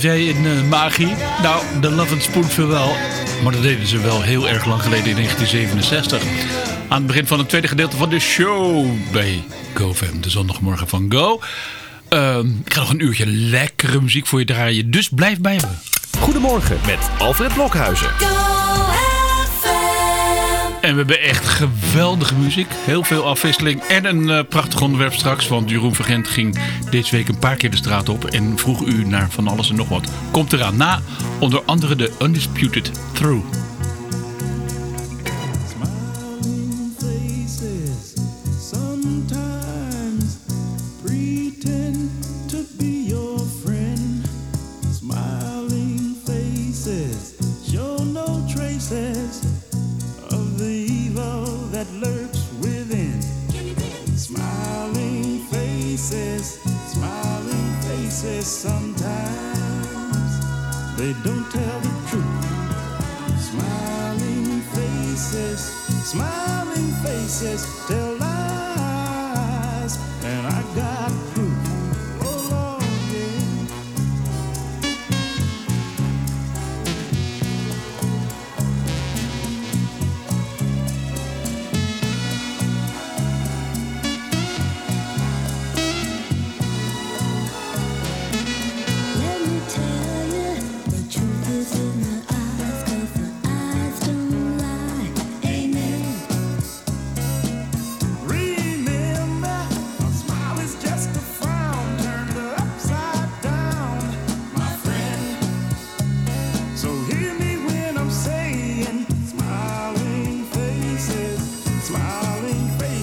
Geloof jij in uh, magie? Nou, de Love and Spoonful wel. Maar dat deden ze wel heel erg lang geleden in 1967. Aan het begin van het tweede gedeelte van de show bij GoFam. De zondagmorgen van Go. Uh, ik ga nog een uurtje lekkere muziek voor je draaien. Dus blijf bij me. Goedemorgen met Alfred Blokhuizen. En we hebben echt geweldige muziek. Heel veel afwisseling. En een uh, prachtig onderwerp straks. Want Jeroen Vergent ging deze week een paar keer de straat op. En vroeg u naar van alles en nog wat. Komt eraan na. Onder andere de Undisputed Through.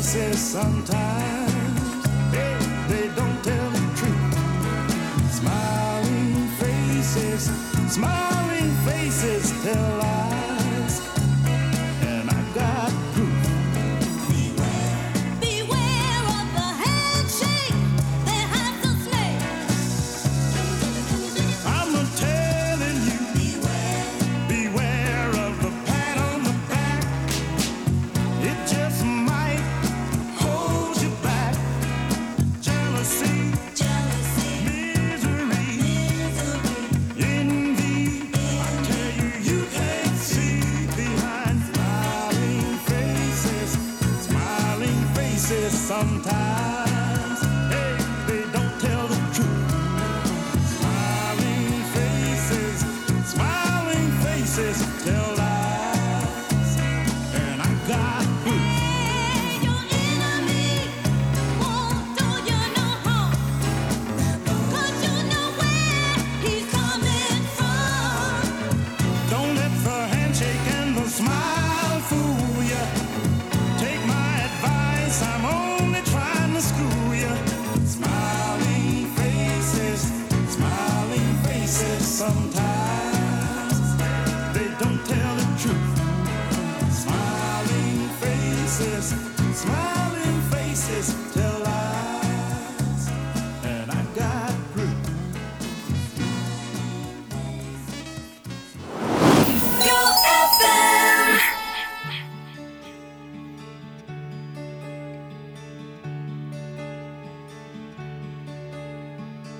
says sometimes hey, they don't tell the truth. Smiling faces, smiling faces tell lies.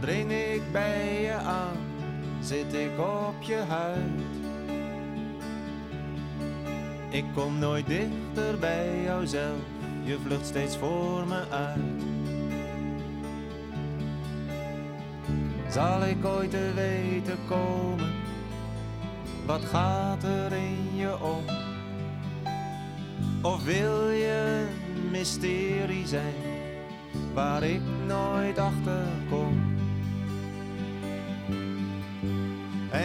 Dring ik bij je aan, zit ik op je huid. Ik kom nooit dichter bij jouzelf, je vlucht steeds voor me uit. Zal ik ooit te weten komen, wat gaat er in je om? Of wil je een mysterie zijn, waar ik nooit achter kom?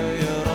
de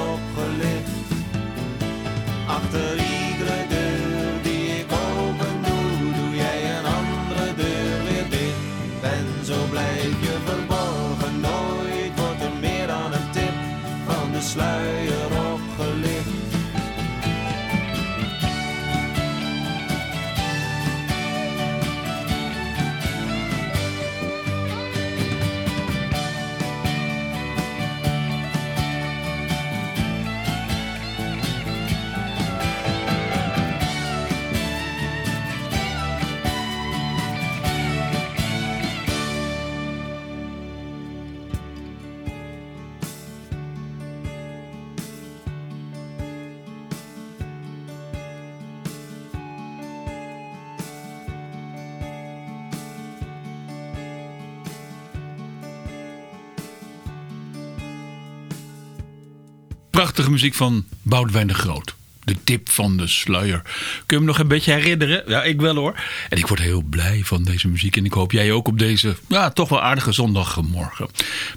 Muziek van Boudewijn de Groot. De tip van de sluier. Kun je me nog een beetje herinneren? Ja, ik wel hoor. En ik word heel blij van deze muziek. En ik hoop jij ook op deze, ja, toch wel aardige zondagmorgen.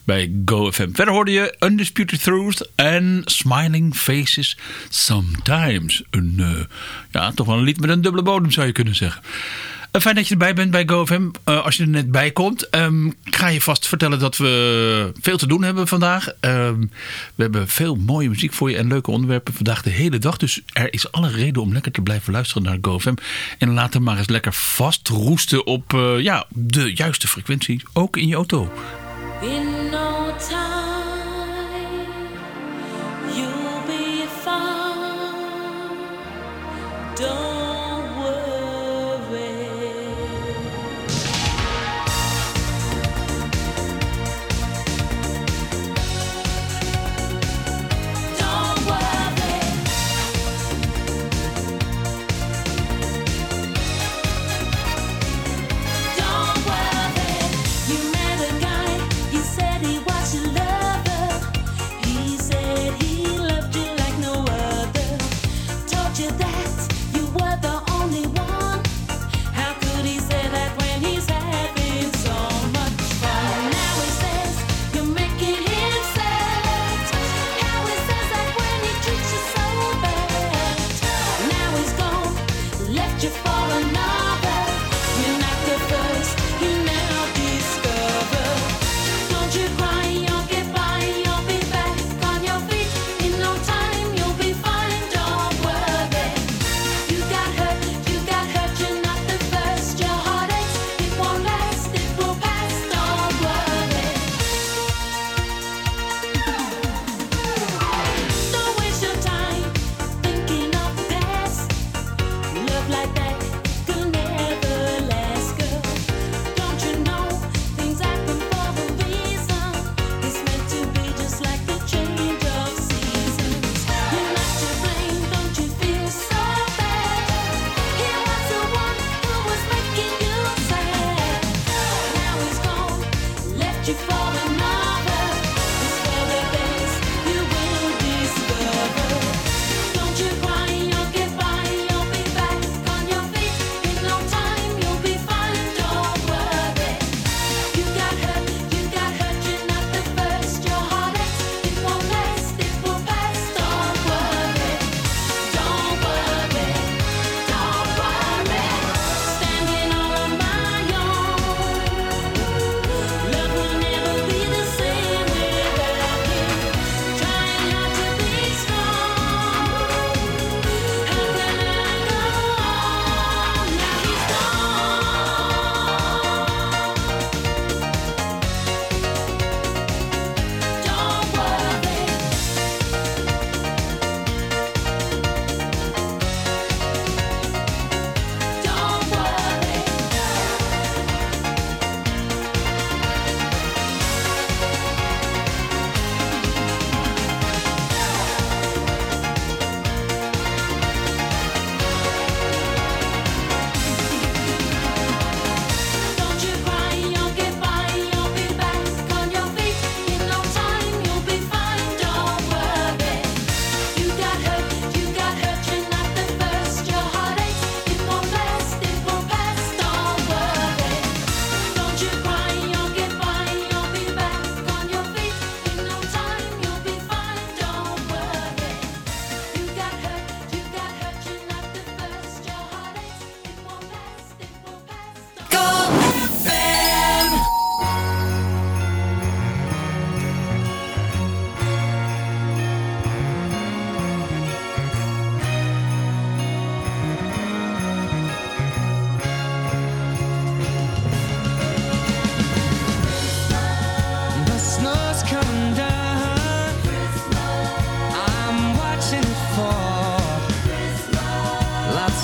Bij GoFM. Verder hoorde je Undisputed Truth en Smiling Faces Sometimes. Een, eh, ja, toch wel een lied met een dubbele bodem zou je kunnen zeggen. Eh, Fijn dat je erbij bent bij GoFM. Eh, als je er net bij komt, ehm, ik ga je vast vertellen dat we veel te doen hebben vandaag. Ehm, we hebben veel mooie muziek voor je en leuke onderwerpen vandaag de hele dag. Dus er is alle reden om lekker te blijven luisteren naar GoFM. En later maar eens lekker vastroesten op eh, ja, de juiste frequentie, ook in je auto. In no time,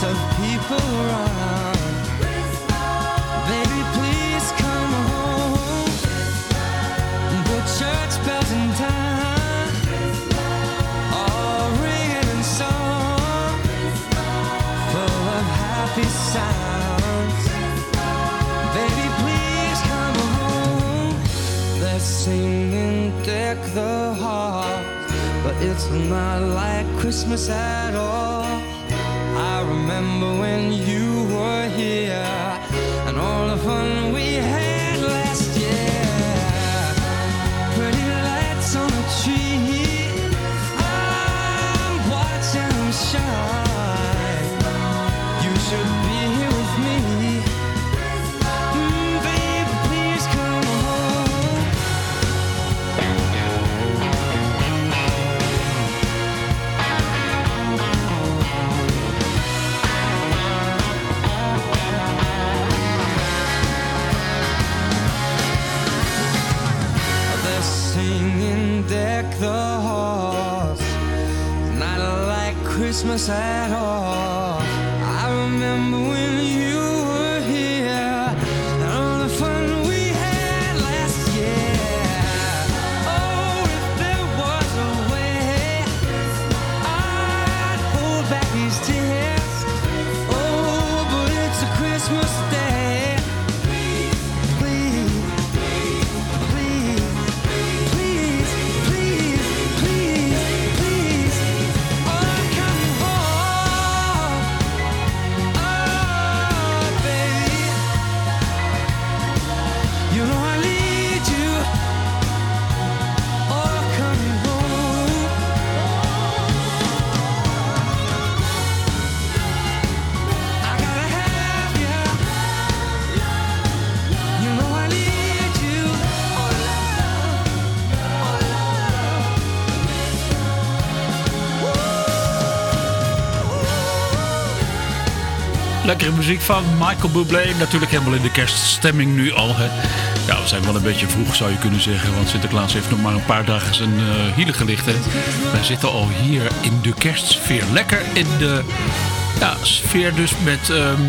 people run. Baby, please come home. The church bells in town are ringing in song, full of happy sounds. Baby, please come home. They're singing deck the halls, but it's not like Christmas at all. Remember when you were here and all the fun Christmas at all. Lekkere muziek van Michael Bublé. Natuurlijk helemaal in de kerststemming nu al. Hè. Ja, we zijn wel een beetje vroeg zou je kunnen zeggen. Want Sinterklaas heeft nog maar een paar dagen zijn eh hielen gelicht. Hè. Wij zitten al hier in de kerstsfeer. Lekker in de ja, sfeer dus met ehm,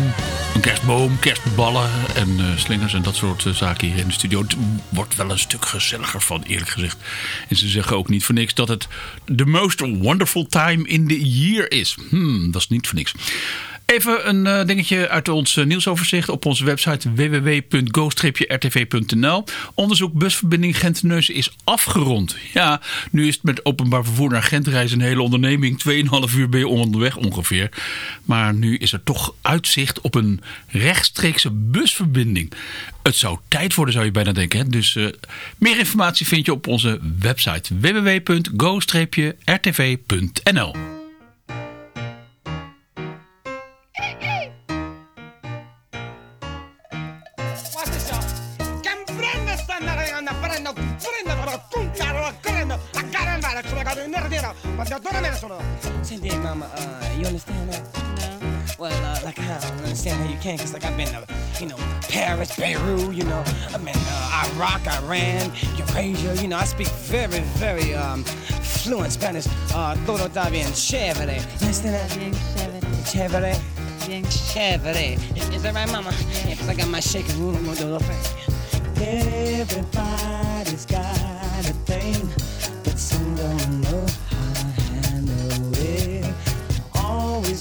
een kerstboom, kerstballen en eh, slingers en dat soort eh, zaken hier in de studio. Het wordt wel een stuk gezelliger van eerlijk gezegd. En ze zeggen ook niet voor niks dat het the most wonderful time in the year is. Hmm, dat is niet voor niks. Even een eh, dingetje uit ons eh, nieuwsoverzicht op onze website www.go-rtv.nl. Onderzoek busverbinding Gent-Neuzen is afgerond. Ja, nu is het met openbaar vervoer naar Gent reizen een hele onderneming. 2,5 uur ben je onderweg ongeveer. Maar nu is er toch uitzicht op een rechtstreekse busverbinding. Het zou tijd worden, zou je bijna denken. Dus eh, meer informatie vind je op onze website www.go-rtv.nl. nerdera, ma da dove me ne sono? Cindy, mama, uh, you understand that? No. Well, uh, like, I don't understand how you can, because, like, I've been to, you know, Paris, Beirut, you know, I've been uh, Iraq, Iran, Eurasia, you know, I speak very, very um, fluent Spanish. Uh, todo está bien chévere. You understand that? Bien chévere. Chévere. Bien Chévere. Is, is that right, mama? Yeah, 'cause I got my shaking room, I'm gonna do the thing. Everybody's got a thing, but some don't know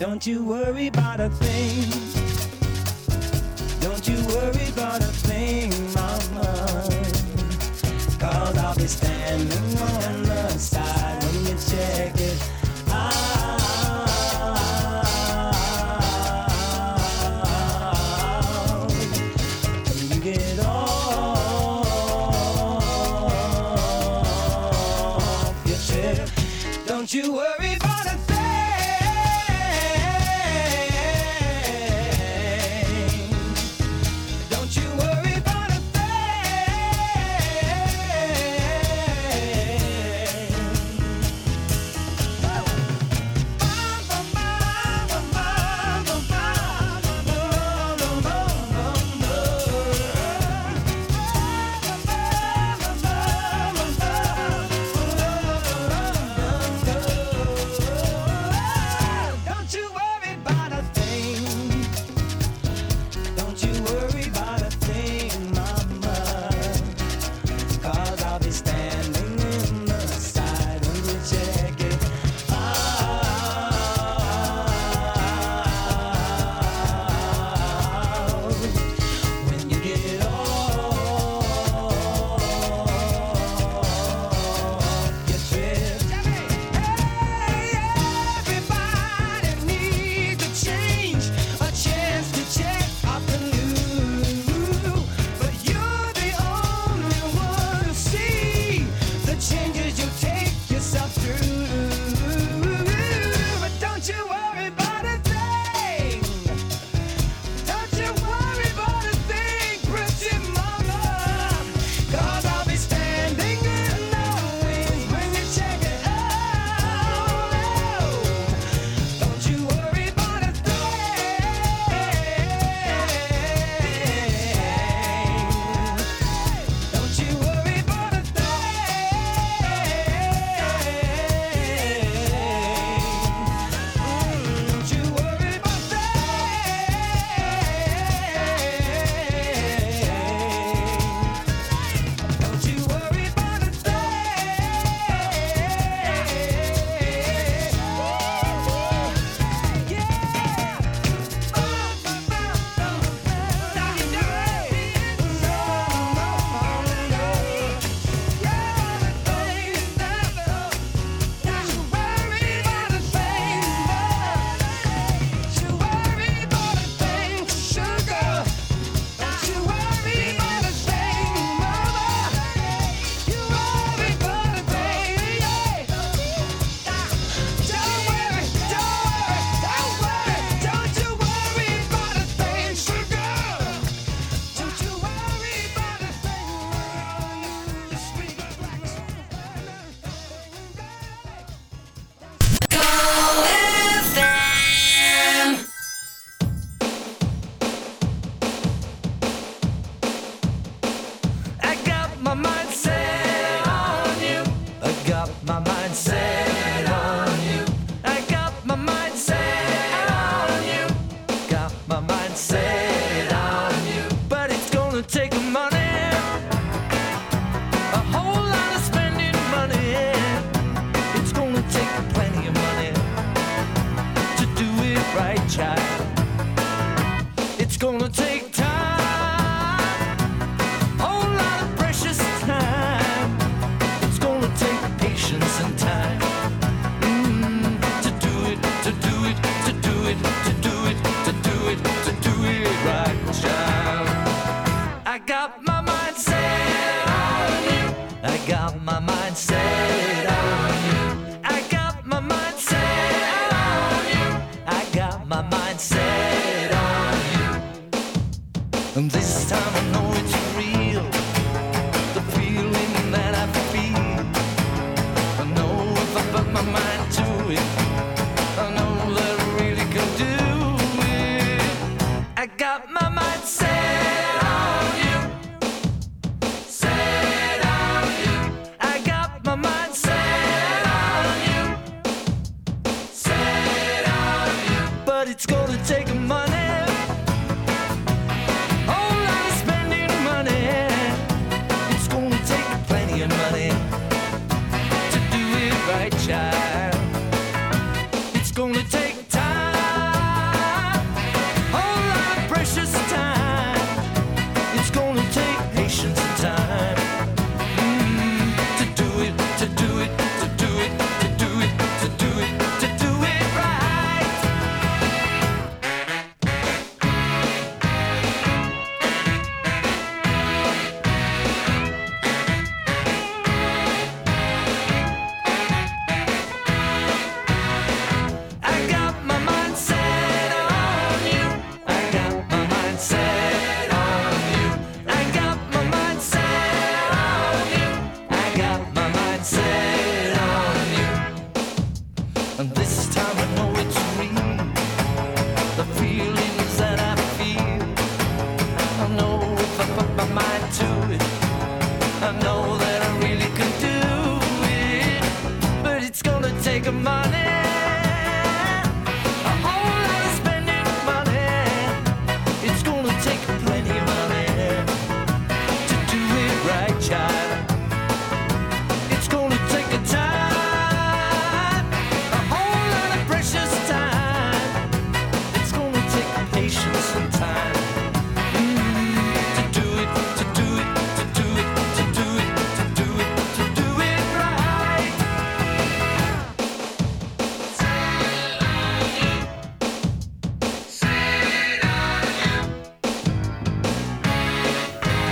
Don't you worry about a thing. Don't you worry about a thing, mama. Cause I'll be standing on the side when you check it out. When you get off your trip, don't you worry.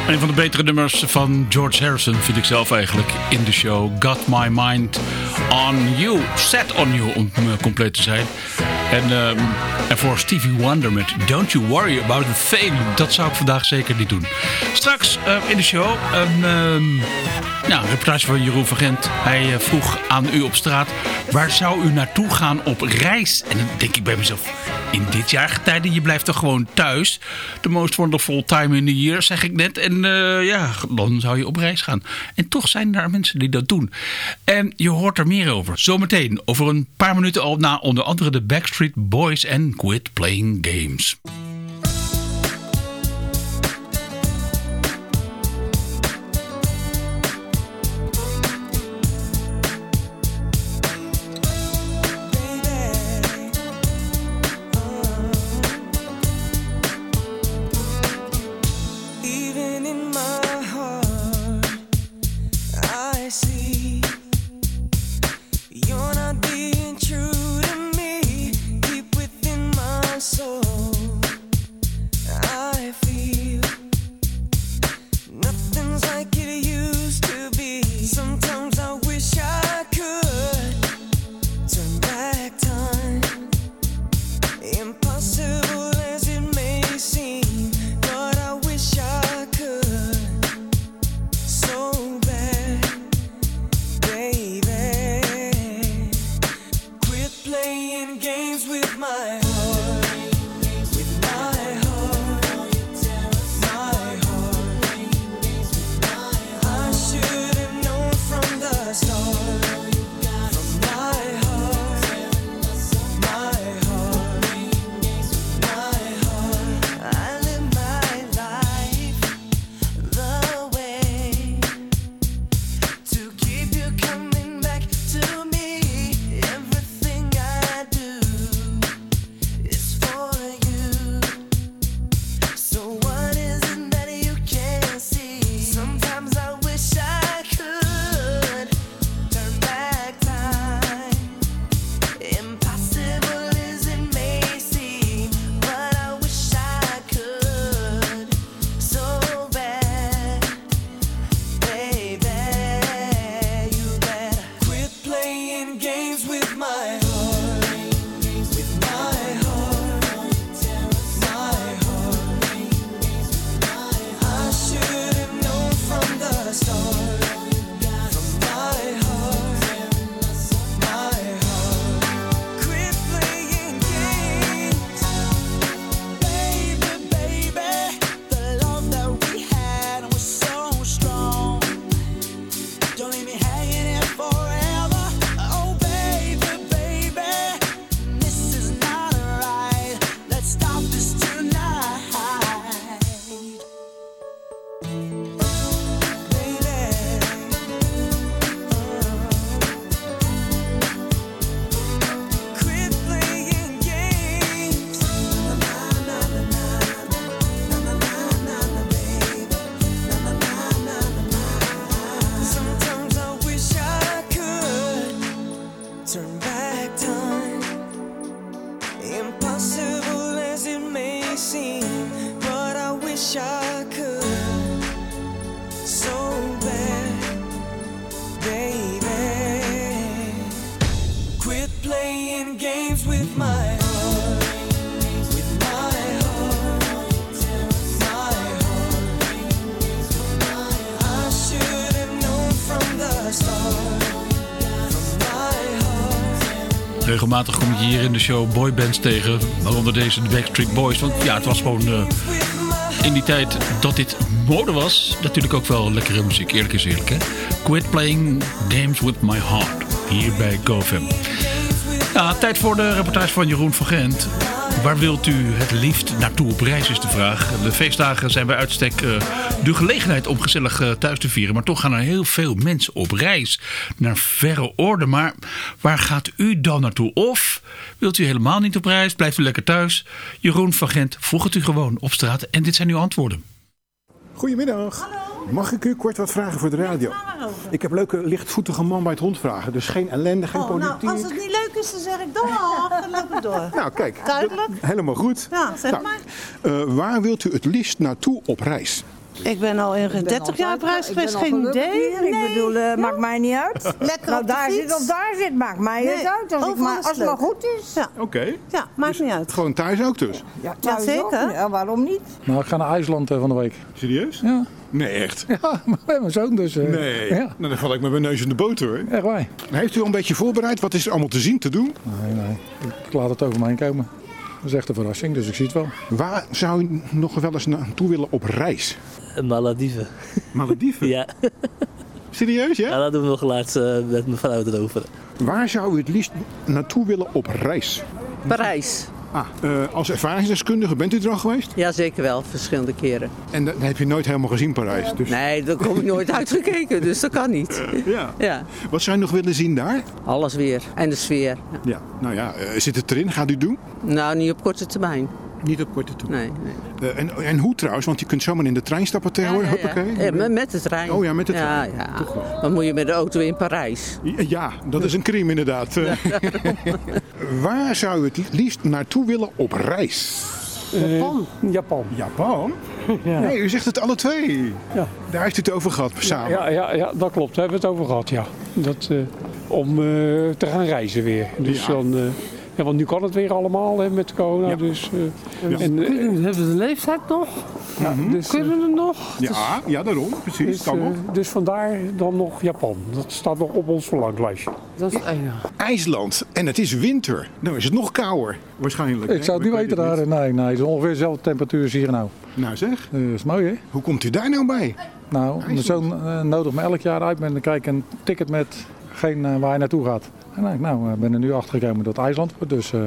Een van de betere nummers van George Harrison vind ik zelf eigenlijk in de show. Got My Mind On You. Set On You, om eh, compleet te zijn. En, ehm, en voor Stevie Wonder met Don't You Worry About a thing. Dat zou ik vandaag zeker niet doen. Straks eh, in de show ehm, een reportage van Jeroen van Gent. Hij eh, vroeg aan u op straat, waar zou u naartoe gaan op reis? En dan denk ik bij mezelf, in dit jaargetijden Je blijft er gewoon thuis. The most wonderful time in the year, zeg ik net. En eh, ja, dan zou je op reis gaan. En toch zijn er mensen die dat doen. En je hoort er meer over. Zometeen, over een paar minuten al na onder andere de Backstreet Boys en Quit Playing Games. show boybands tegen. Waaronder deze de Backstreet Boys. Want ja, het was gewoon eh, in die tijd dat dit mode was. Natuurlijk ook wel lekkere muziek. Eerlijk is eerlijk hè. Quit playing games with my heart. Hier bij GoFam. Tijd voor de reportage van Jeroen van Gent. Waar wilt u het liefst naartoe op reis is de vraag. De feestdagen zijn bij uitstek eh, de gelegenheid om gezellig eh, thuis te vieren. Maar toch gaan er heel veel mensen op reis naar verre orde. Maar waar gaat u dan naartoe? Of wilt u helemaal niet op reis? Blijft u lekker thuis? Jeroen van Gent vroeg het u gewoon op straat. En dit zijn uw antwoorden. Goedemiddag. Mag ik u kort wat vragen voor de radio? Ik heb leuke lichtvoetige man bij het rondvragen. Dus geen ellende, geen Oh, nou, politiek. als het niet leuk is, dan zeg ik dag. Dan loop ik door. Nou, kijk. Duidelijk? Helemaal goed. Ja, zeg Nou, maar. eh, waar wilt u het liefst naartoe op reis? Ik ben al in 30 jaar op reis geweest, geen idee. Ik bedoel, eh, maakt mij niet uit. Lekker nou, daar fiets. zit of daar zit, maakt mij Nee, niet uit. Als, ik maar, als het maar goed is. Ja, Oké. ja maakt niet uit. Gewoon thuis ook dus? Ja, thuis zeker. ook. Ja, waarom niet? Nou, ik ga naar IJsland eh, van de week. Serieus? Ja, Nee, echt? ja met mijn zoon dus. eh, Nee. Ja, Nou, dan val ik met mijn neus in de boter hoor. echt waar. Heeft u al een beetje voorbereid? Wat is er allemaal te zien, te doen? Nee, nee. Ik laat het over me heen komen. Dat is echt een verrassing, dus ik zie het wel. Waar zou u nog wel eens naartoe willen op reis? Malediven. Malediven? Ja. Serieus, ja? ja, dat doen we nog laatst eh, met mijn vrouw erover. Waar zou u het liefst naartoe willen op reis? Parijs. Ah, eh, als ervaringsdeskundige bent u er al geweest? Ja, zeker wel. Verschillende keren. En dat heb je nooit helemaal gezien, Parijs. Dus... Nee, daar kom ik nooit uitgekeken, dus dat kan niet. Ja. Ja, Wat zou je nog willen zien daar? alles weer. En de sfeer. Ja. Ja. Nou ja, eh, zit het erin? Gaat u doen? Nou, niet op korte termijn. Niet op korte toer. Nee, nee. Eh, en, en hoe trouwens? Want je kunt zomaar in de trein stappen tegenwoordig. Ja, ja, ja. Huppakee. Ja, met, met de trein. Oh ja, met de trein. ja. Toch wel. Dan moet je met de auto in Parijs. Ja, dat is een crime inderdaad. Eh, Waar zou u het liefst naartoe willen op reis? Japan. Japan. Japan? Nee, u zegt het alle twee. Ja. Daar heeft u het over gehad samen. Ja, ja, ja, dat klopt. Daar hebben we het over gehad, ja. Dat, eh, om eh, te gaan reizen weer. Dus Ja. dan, eh, ja, want nu kan het weer allemaal hè, met corona. Ja. Dus, eh, Ja. en, eh, Hebben we de leeftijd nog? ja, dus, eh, Kunnen we het nog? Ja, ja, daarom. Precies. dus, kan nog. eh, dus vandaar dan nog Japan. Dat staat nog op ons verlanglijstje. Dat is eng. IJsland. En het is winter. Dan is het nog kouder. Waarschijnlijk. Ik zou het niet weten daar. Nee, nee, het is ongeveer dezelfde temperatuur als hier nou. Nou zeg, Eh, dat is mooi hè? hoe komt u daar nou bij? Nou, mijn zoon eh, nodigt me elk jaar uit met dan krijg ik een ticket met geen, eh, waar hij naartoe gaat. En nou, ik nou, ik ben er nu achter gekomen dat het IJsland wordt. Dus eh,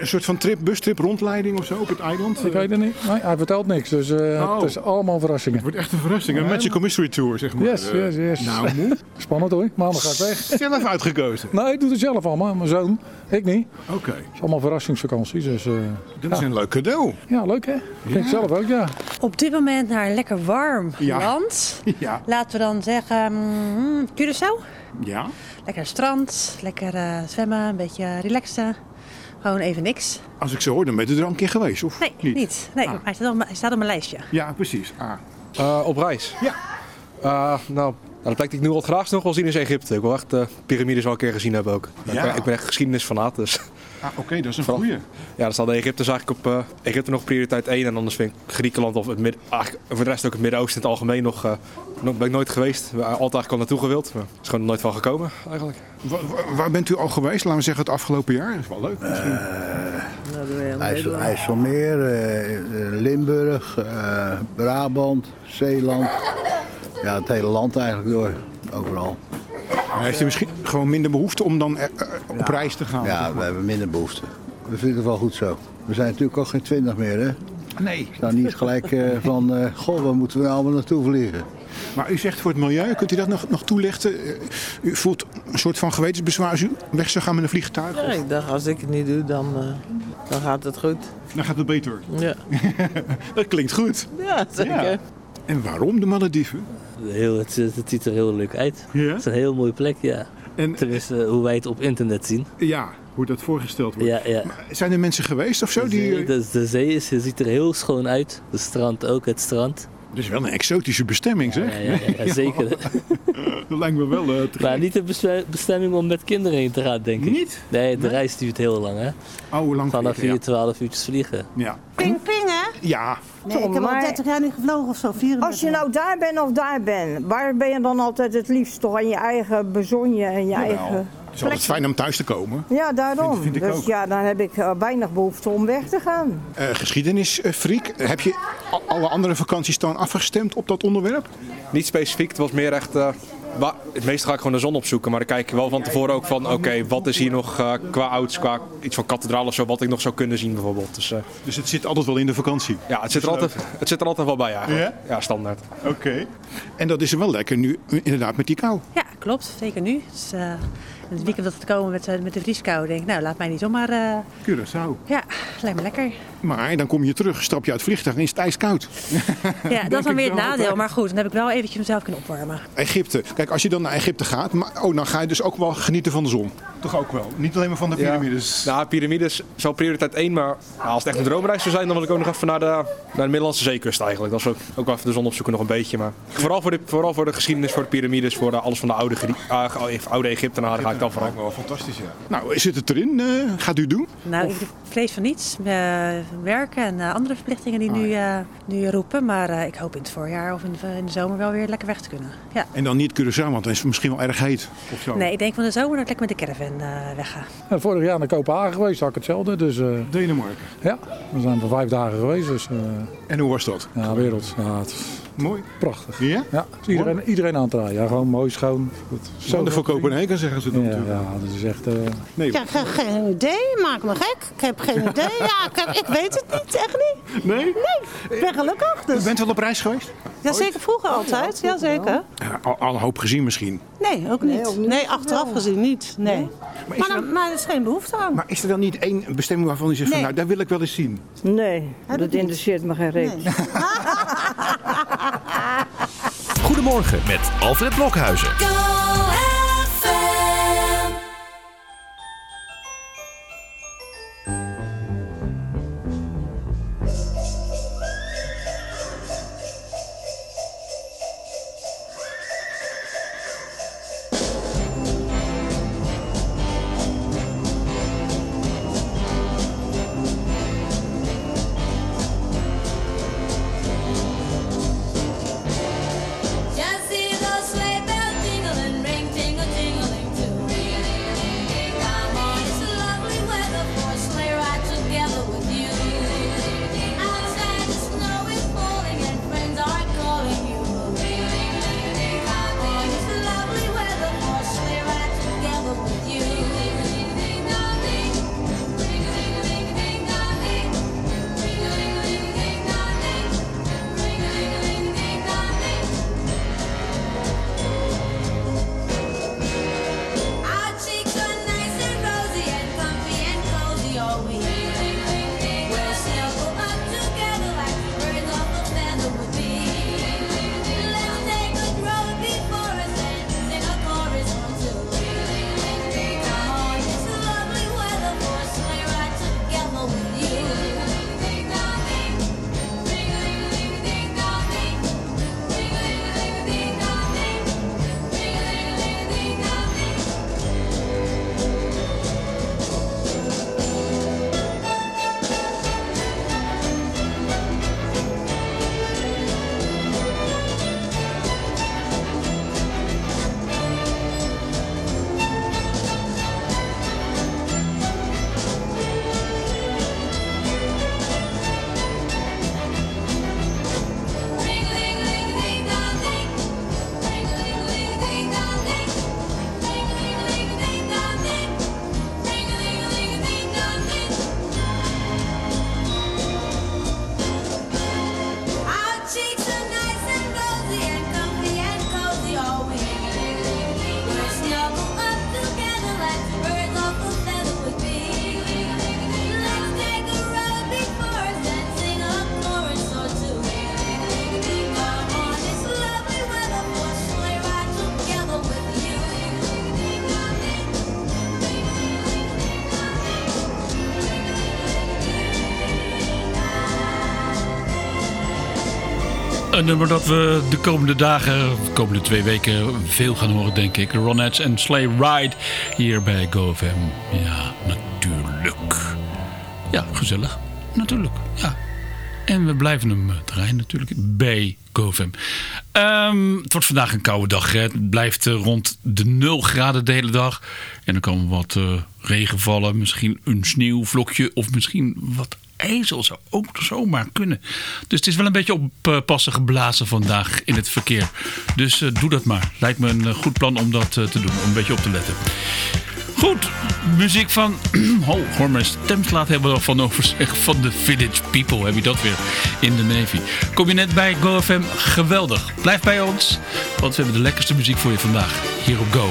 Een soort van trip, bustrip, rondleiding of zo op het eiland? ik weet het niet. Nee, hij vertelt niks. Dus eh, Oh. het is allemaal verrassingen. Het wordt echt een verrassing. Een Magical Mystery Tour, zeg maar. Yes, Eh, yes, yes. Nou, moe. Spannend hoor. Maandag ga ik weg. Zelf uitgekozen. Nee, ik doe het zelf allemaal. Mijn zoon. Ik niet. Het Oké. is allemaal verrassingsvakanties. Dus eh, Dat is een leuk cadeau. ja, leuk hè? Vind ik zelf ook, ja. Op dit moment naar een lekker warm Ja. land. Ja. Laten we dan zeggen mm, Curaçao. Ja. Lekker strand, lekker eh, zwemmen, een beetje relaxen. Gewoon even niks. Als ik zo hoor, dan bent u er al een keer geweest, of Nee, niet? niet. Nee, Ah. hij, staat op, mijn- hij staat op mijn lijstje. Ja, precies. Ah. Eh, op reis? Ja. Eh, nou, plek die ik nu al het graagst nog wil zien is Egypte. Ik wil echt de piramides wel een keer gezien hebben ook. Ja. Ik, ben, ik ben echt geschiedenisfanaat, dus Ah, Oké, dat is een Vooral- goeie. ja, dan staat de Egypte eigenlijk op eh, Egypte nog prioriteit 1. En anders vind ik Griekenland of het midden, eigenlijk voor de rest ook het Midden-Oosten in het algemeen nog, eh, nog ben ik nooit geweest. We- Altijd eigenlijk al naartoe gewild, maar er is gewoon nooit van gekomen eigenlijk. Wa- wa- waar bent u al geweest? Laten we zeggen het afgelopen jaar. Dat is wel leuk. misschien. IJssel, IJsselmeer, eh, eh, Limburg, eh, Brabant, Zeeland. Ja, het hele land eigenlijk door. Overal. Maar heeft u misschien gewoon minder behoefte om dan eh, eh, op reis te gaan? Ja, we hebben minder behoefte. We vinden het wel goed zo. We zijn natuurlijk ook geen twintig meer, hè? Nee. We staan niet gelijk eh, van, eh, goh, waar moeten we nou allemaal naartoe vliegen? Maar u zegt voor het milieu, kunt u dat nog, nog toelichten? U voelt een soort van gewetensbezwaar als u weg zou gaan met een vliegtuig? Ja, ik dacht, als ik het niet doe, dan, eh, dan gaat het goed. Dan gaat het beter. Ja, Dat klinkt goed. ja zeker. Ja. En waarom de Malediven? Heel, het, het ziet er heel leuk uit. Ja? Het is een heel mooie plek, ja. En Tenminste, hoe wij het op internet zien. ja, hoe dat voorgesteld wordt. Ja, ja. Zijn er mensen geweest of zo? De Die, zee, eh, de, de zee is, ziet er heel schoon uit. De strand ook, het strand. Dat is wel een exotische bestemming, zeg. ja, ja, ja, zeker. Dat lijkt me wel eh, te Maar niet de bestemming om met kinderen heen te gaan, denk ik. Niet? Nee, de reis duurt heel lang, hè. Oh, hoe lang Vanaf vliegen, hier 12 uurtjes vliegen. Ja. Ping, ping? Ja, Nee, ik heb al maar- 30 jaar niet gevlogen of zo. 34 Als je nou daar bent of daar bent, waar ben je dan altijd het liefst? Toch aan je eigen bezonje en je Jawel. eigen... is altijd fijn om thuis te komen. Ja, daarom. Vind- vind ik dus ook. ja, dan heb ik eh, weinig behoefte om weg te gaan. Eh geschiedenisfreak, heb je alle andere vakanties dan afgestemd op dat onderwerp? Niet specifiek, het was meer echt... eh, wa- het meeste ga ik gewoon de zon opzoeken, maar dan kijk ik wel van tevoren ook van... Oké, wat is hier nog eh, qua ouds, qua iets van kathedraal of zo, wat ik nog zou kunnen zien bijvoorbeeld. Dus, eh, Dus het zit altijd wel in de vakantie? ja, het zit, er altijd, het zit er altijd wel bij eigenlijk. Ja, standaard. Oké. En dat is er wel lekker nu, inderdaad, met die kou. Ja, klopt. Zeker nu. Dus, eh, het weekend dat het komen met, eh, met de vrieskou, denk ik, nou, laat mij niet zomaar... eh, Curaçao. ja, lijkt me lekker. Maar dan kom je terug, stap je uit het vliegtuig en is het ijskoud. Ja, dat is dan weer het nadeel. Maar goed, dan heb ik wel eventjes mezelf kunnen opwarmen. Egypte. Kijk, als je dan naar Egypte gaat, maar, oh, dan ga je dus ook wel genieten van de zon. Toch ook wel? Niet alleen maar van de piramides. Ja, nou, piramides zou prioriteit 1, maar nou, als het echt een droomreis zou zijn, dan wil ik ook nog even naar de, naar de Middellandse zeekust eigenlijk. Dat is ook, ook wel even de zon opzoeken nog een beetje. Maar vooral voor de, vooral voor de geschiedenis, voor de piramides, voor de, alles van de oude, ah, oude Egyptenaren ga ik dan vooral. Wel fantastisch, ja. Nou, zit het erin? Eh, gaat u doen? Nou, ik vrees van niets. eh, werken en eh, andere verplichtingen die nu, eh, nu roepen. Maar eh, ik hoop in het voorjaar of in de, in de zomer wel weer lekker weg te kunnen. Ja. En dan niet Curaçao, want dan is het misschien wel erg heet. Of zo. Nee, ik denk van de zomer dat ik lekker met de caravan eh wegga. En vorig jaar naar Kopenhagen geweest, had ik hetzelfde. Dus, eh, Denemarken? Ja, we zijn voor vijf dagen geweest. Dus, eh, En hoe was dat? ja, wereld. Ja, het Mooi. prachtig. Ja? Ja, iedereen, iedereen aan het draaien. Ja, gewoon mooi, schoon. Zo voor Kopenhagen zeggen ze dan Ja, natuurlijk. ja, dat is echt... eh, Nee, Ja, ge- geen idee. Maak me gek. Ik heb geen idee. Ja, ik, heb- ik weet het niet. Echt niet. Nee? Nee. Ik ben gelukkig. U Dus. bent wel op reis geweest? Ja, zeker vroeger altijd. Ja, zeker. Ja, al, al een hoop gezien misschien. Nee, ook niet. Nee, achteraf gezien niet. Nee. Maar is, Maar, er, dan, maar er is geen behoefte aan. maar is er dan niet één bestemming waarvan u zegt van nou, daar wil ik wel eens zien? Nee, dat ik niet. interesseert me geen reet. Goedemorgen met Alfred Blokhuizen. Nummer dat we de komende dagen, de komende twee weken veel gaan horen, denk ik. Ronettes en Sleigh Ride hier bij GoFM. Ja, natuurlijk. Ja, gezellig. Natuurlijk, ja. En we blijven hem eh, draaien natuurlijk bij GoFam. Ehm, het wordt vandaag een koude dag. Hè. Het blijft eh, rond de 0 graden de hele dag. En er kan wat eh, regen vallen. Misschien een sneeuwvlokje. Of misschien wat ijzel zou ook zomaar kunnen. Dus het is wel een beetje oppassen geblazen vandaag in het verkeer. Dus eh, doe dat maar. Lijkt me een eh, goed plan om dat eh, te doen. Om een beetje op te letten. Goed, muziek van... Oh, hoor mijn stem slaat helemaal van over. Van de Village People heb je dat weer in de Navy. Kom je net bij GoFM, geweldig. Blijf bij ons, want we hebben de lekkerste muziek voor je vandaag. Hier op Go.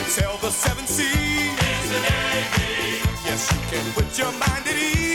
Can sail the seven seas. In the Navy, yes, you can put your mind at ease.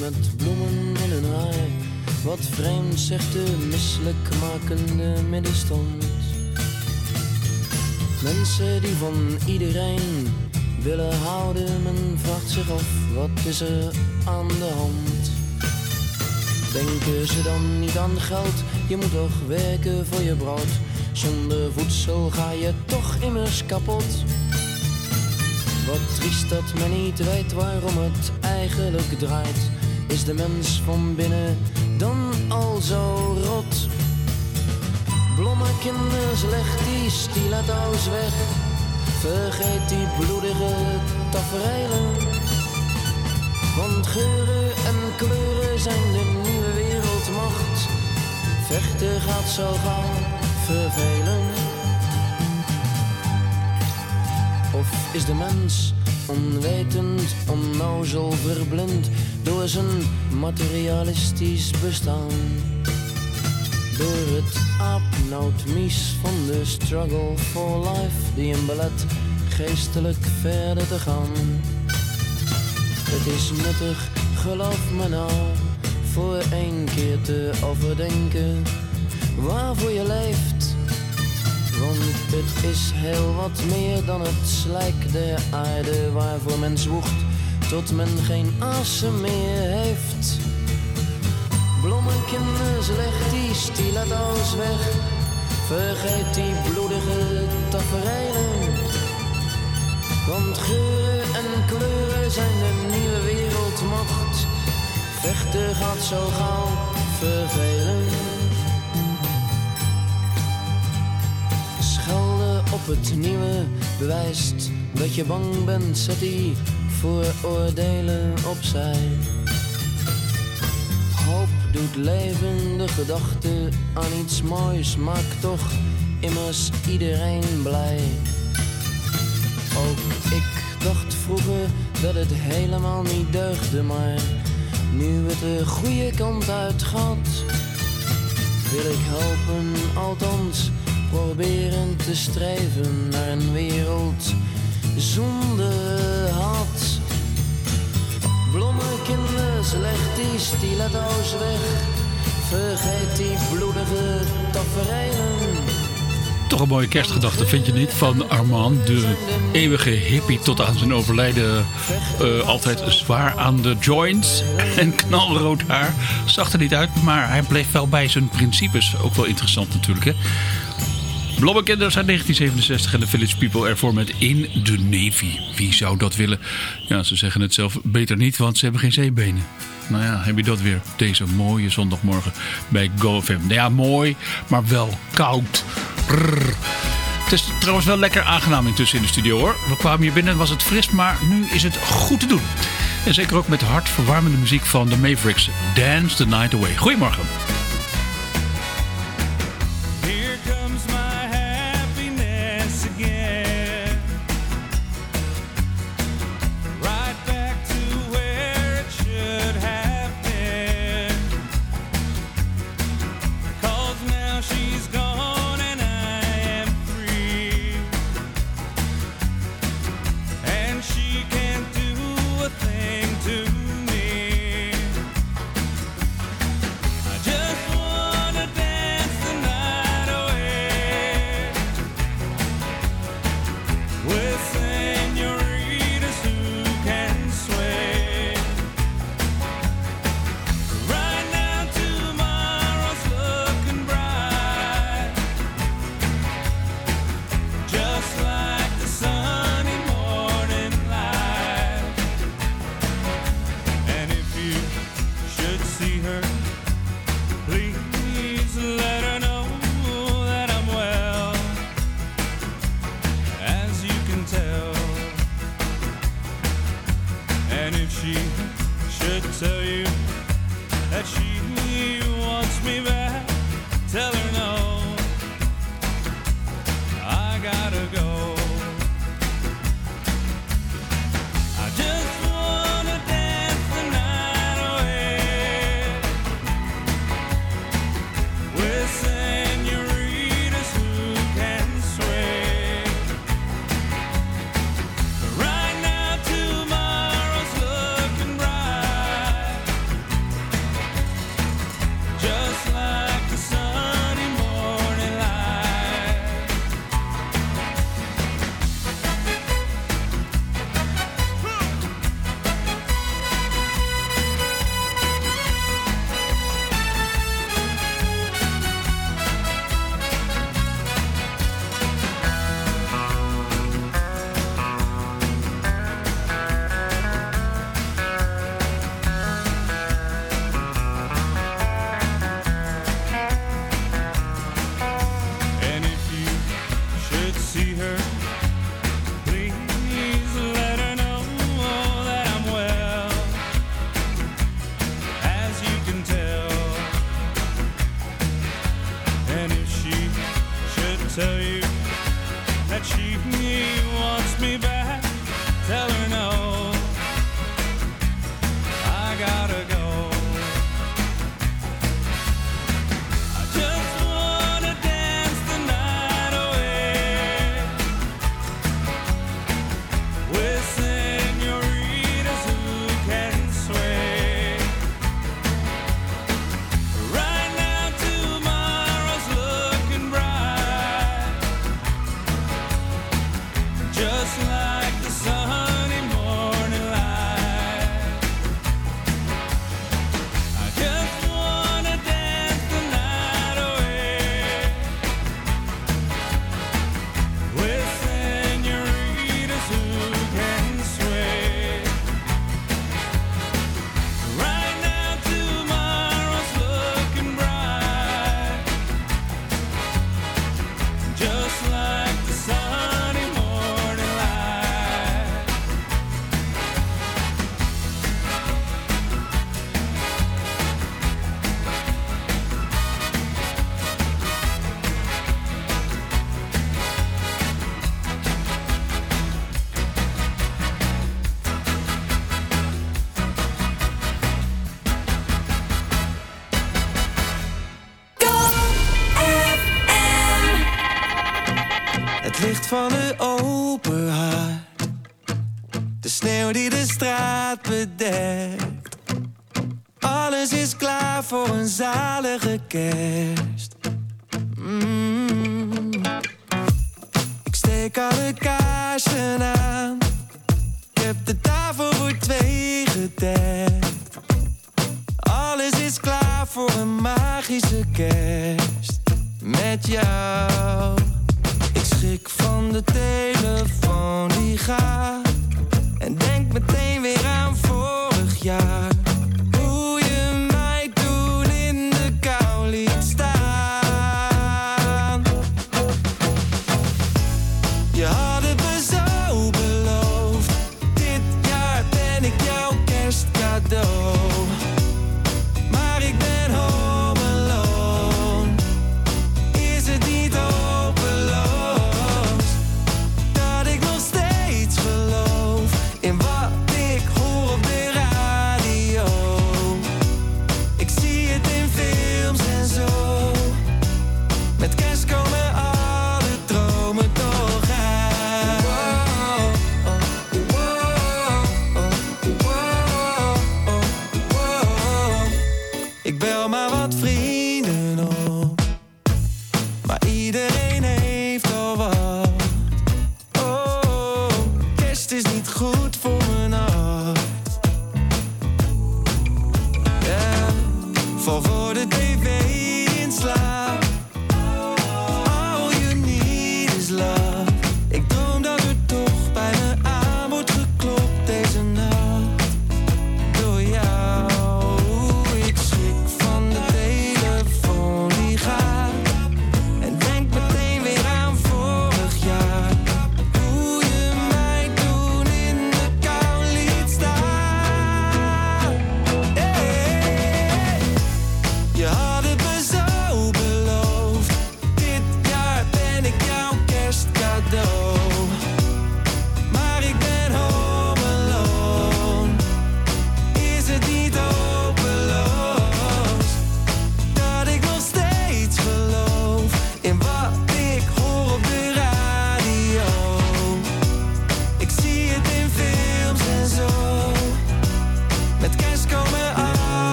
Met bloemen in hun haar. Wat vreemd zegt de misselijk makende middenstand. Mensen die van iedereen willen houden, men vraagt zich af, wat is er aan de hand? Denken ze dan niet aan geld? Je moet toch werken voor je brood. Zonder voedsel ga je toch immers kapot. Wat triest dat men niet weet waarom het eigenlijk draait. is de mens van binnen dan al zo rot? Blomme kinders, leg die stiletto's weg. Vergeet die bloedige tafereelen. Want geuren en kleuren zijn de nieuwe wereldmacht. Vechten gaat zo gauw vervelen. Of is de mens onwetend, onnozel, verblind door zijn materialistisch bestaan? Door het aapnootmies van de struggle for life die hem belet geestelijk verder te gaan. Het is nuttig, geloof me nou, voor één keer te overdenken waarvoor je leeft. Is heel wat meer dan het slijk der aarde waarvoor men zwoegt tot men geen asem meer heeft. Blommekinders, leg die stiletto's weg. Vergeet die bloedige tafereelen. Want geuren en kleuren zijn de nieuwe wereldmacht. Vechten gaat zo gauw vervelen. Op het nieuwe bewijst dat je bang bent, zet die vooroordelen opzij. Hoop doet leven, de gedachte aan iets moois maakt toch immers iedereen blij. Ook ik dacht vroeger dat het helemaal niet deugde, maar nu het de goede kant uit gaat, wil ik helpen, althans proberen te streven naar een wereld zonder haat. Blommekinders, leg die stiletto's weg. Vergeet die bloedige tafereelen. Toch een mooie kerstgedachte, vind je niet? Van Armand, de eeuwige hippie tot aan zijn overlijden. eh, altijd zwaar aan de joints en knalrood haar. Zag er niet uit, maar hij bleef wel bij zijn principes. Ook wel interessant natuurlijk, hè? Blommekinders uit 1967 en de Village People ervoor met In the Navy. Wie zou dat willen? Ja, ze zeggen het zelf beter niet, want ze hebben geen zeebenen. Nou ja, heb je dat weer deze mooie zondagmorgen bij GoFM. Nou ja, mooi, maar wel koud. Het is trouwens wel lekker aangenaam intussen in de studio hoor. We kwamen hier binnen en was het fris, maar nu is het goed te doen. En zeker ook met de hartverwarmende muziek van de Mavericks. Dance the Night Away. Goedemorgen. Just zalige kerst.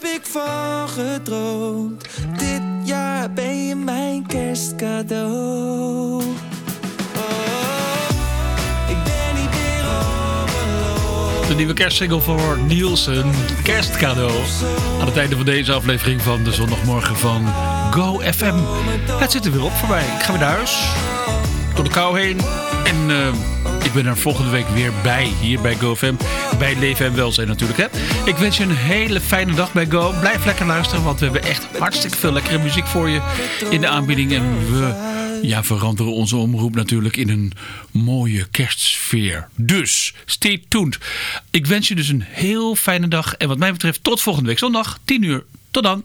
Heb ik van. Dit jaar ben je mijn kerstcadeau. Meer De nieuwe kerstsingle voor Nielsen, kerstcadeau. Aan het einde van deze aflevering van de zondagmorgen van Go FM. Het zit er weer op voor mij. Ik ga weer naar huis. Door de kou heen. En eh, ik ben er volgende week weer bij. Hier bij Go FM. Bij Leven en Welzijn natuurlijk. Hè. Ik wens je een hele fijne dag bij Go. Blijf lekker luisteren. Want we hebben echt hartstikke veel lekkere muziek voor je in de aanbieding. En we ja, veranderen onze omroep natuurlijk in een mooie kerstsfeer. Dus, stay tuned. Ik wens je dus een heel fijne dag. En wat mij betreft tot volgende week zondag, 10 uur. Tot dan.